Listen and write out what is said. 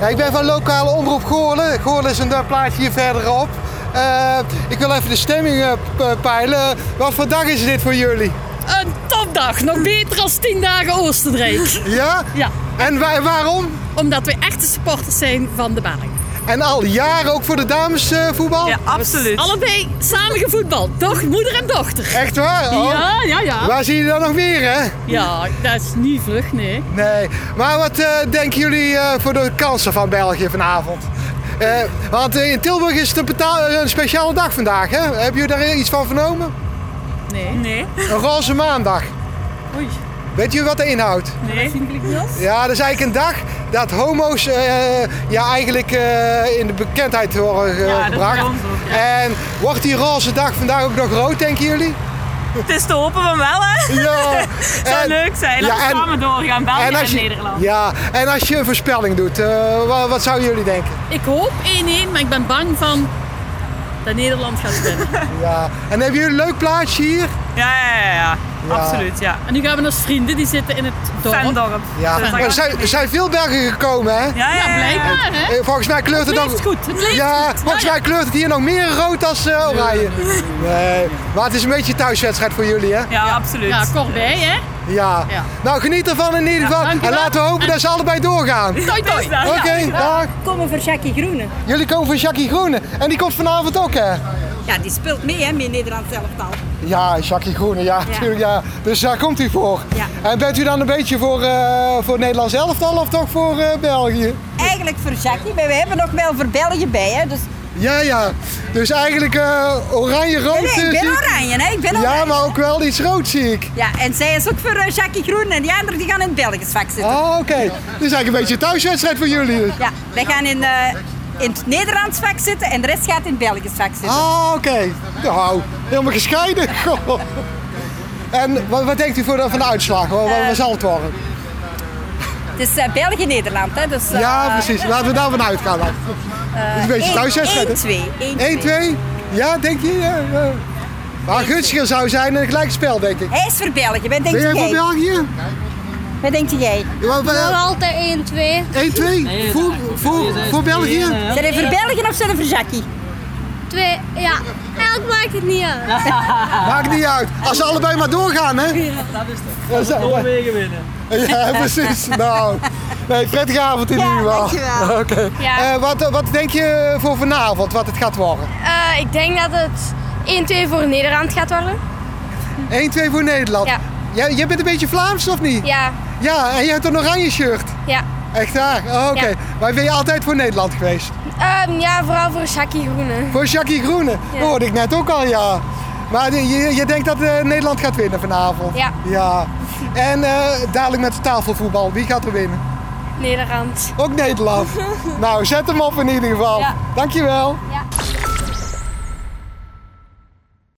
Ja, ik ben van lokale omroep Goorlen. Goorlen is een eh, plaatje hier verderop. Eh, ik wil even de stemming eh, p- peilen. Wat voor dag is dit voor jullie? Een topdag, nog beter als 10 dagen Oostenrijk. Ja? Ja, En wa- waarom? omdat we echte supporters zijn van de Belgen. En al jaren ook voor de damesvoetbal? Ja, absoluut. Allebei samen gevoetbald, toch? Moeder en dochter. Echt waar? Oh. Ja, ja, ja. Waar zie je dan nog meer, hè? Ja, dat is niet vlug, nee. Nee. Maar wat eh, denken jullie eh, voor de kansen van België vanavond? Eh, want eh, in Tilburg is het een, betaal- een speciale dag vandaag, hè? Hebben jullie daar iets van vernomen? Nee. Nee, Een roze maandag. Oei, Weet je wat dat inhoudt? nee. Ja, dat is eigenlijk een dag dat homo's eh, ja, eigenlijk eh, in de bekendheid worden Ja, dat is gebracht. ook, ja. En wordt die roze dag vandaag ook nog rood, denken jullie? Het is te hopen van wel, hè. Ja. Het zou En- leuk zijn. Ja, Laten we en- samen doorgaan. België en, als je, Nederland. Ja, en als je een voorspelling doet, eh, wat, wat zouden jullie denken? Ik hoop 1-1, maar ik ben bang van dat Nederland gaat winnen. Ja. En hebben jullie een leuk plaatsje hier? Ja, ja, ja, ja. Ja. Absoluut, ja. En nu gaan we naar vrienden, die zitten in het dorp. Fendorp. Ja. Dus er zijn, er zijn veel Belgen gekomen, hè? Ja, ja, Ja, blijkbaar, hè? Eh, Volgens mij kleurt het Het goed, het Ja, goed. volgens mij kleurt het hier nog meer rood als eh, oranje. Nee, maar het is een beetje een thuiswedstrijd voor jullie, hè? Ja, absoluut. Ja, Corbij, hè? Ja. Ja. Nou, geniet ervan in ieder geval. en laten we hopen dat ze allebei doorgaan. Toi? Oké, dag. komen voor Jackie Groene. Jullie komen van Jackie Groene. En die komt vanavond ook, hè? Ja, die speelt mee hè, met Nederland elftal. Ja, Jackie Groene, ja, natuurlijk. Ja. Dus daar komt hij voor. Ja. En bent u dan een beetje voor, eh voor Nederlands elftal of toch voor eh, België? Eigenlijk voor Jackie, maar we hebben nog wel voor België bij. Hè, dus... Ja, ja. Dus eigenlijk eh, oranje-rood. Nee, nee, ik ben oranje, hè? Ik ben Ja, oranje. maar ook wel iets rood zie ik. Ja, en zij is ook voor eh, Jackie Groen en die anderen die gaan in het Belgisch vak zitten. Ah, oké. Dit is eigenlijk een beetje een thuiswedstrijd voor jullie. dus. Ja, wij gaan in, eh, in het Nederlands vak zitten en de rest gaat in het Belgisch vak zitten. Ah, oké. Nou, helemaal gescheiden. Goh. En wat, wat denkt u voor de, van de uitslag? Wat, wat, zal het worden? Het is België-Nederland, hè? Dus, Ja, precies. Laten we daarvan uitgaan. dan. Het is een beetje thuiswedstrijd. hè? 1-2. 1-2? Ja, denk je? Ja, ja. Maar gunstiger zou zijn een gelijk spel, denk ik. Hij is voor België, wat Ben denkt jij jij? voor België? Wat denkt jij? Ja, wat- Nog wat- altijd 1-2. 1-2? Voor, voor, voor België? Zijn hij voor België of zijn hij voor Jackie? 2, ja. Eigenlijk maakt het niet uit. Maakt niet uit. Als ze allebei maar doorgaan, hè? Dat is het. Noorwegen winnen. Ja, precies. Nou, nee, prettige avond in Ja, ieder geval. dankjewel. Oké. Ja. Eh, wat, wat denk je voor vanavond, wat het gaat worden? Eh, ik denk dat het 1-2 voor Nederland gaat worden. 1-2 voor Nederland. Ja. Jij, jij bent een beetje Vlaams, of niet? Ja, Ja, en je hebt een oranje shirt. ja. Echt waar? Oh, Oké. Ja. Maar ben je altijd voor Nederland geweest? Ehm, ja, vooral voor Jackie Groene. Voor Jackie Groene? Dat hoorde ik net ook al, ja. Maar je, je denkt dat eh, Nederland gaat winnen vanavond? Ja. Ja. En eh, dadelijk met tafelvoetbal, wie gaat er winnen? Nederland. Ook Nederland. nou, zet hem op in ieder geval. Ja. Dankjewel. Ja.